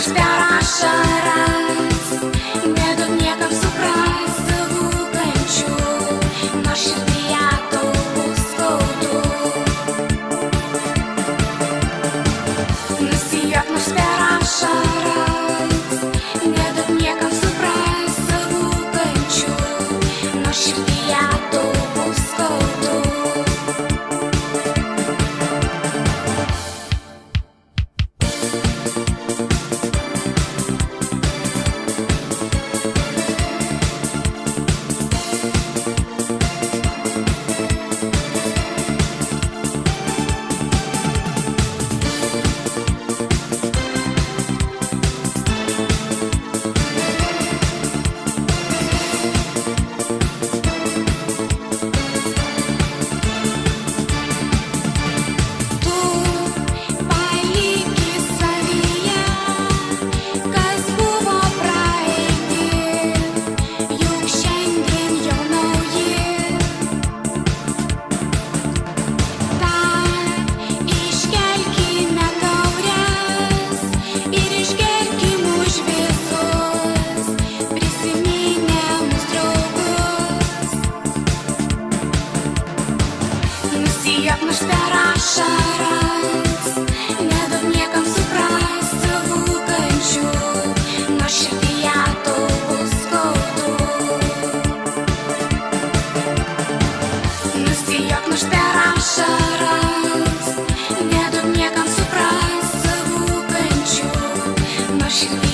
Estar a chorar gniuždė ašaras Nedaug niekam suprast savų kančių Nuo širdyje tau skaudu Nusijok gniuždė ašaras Nedaug niekam suprast savų kančių Nuo širdyje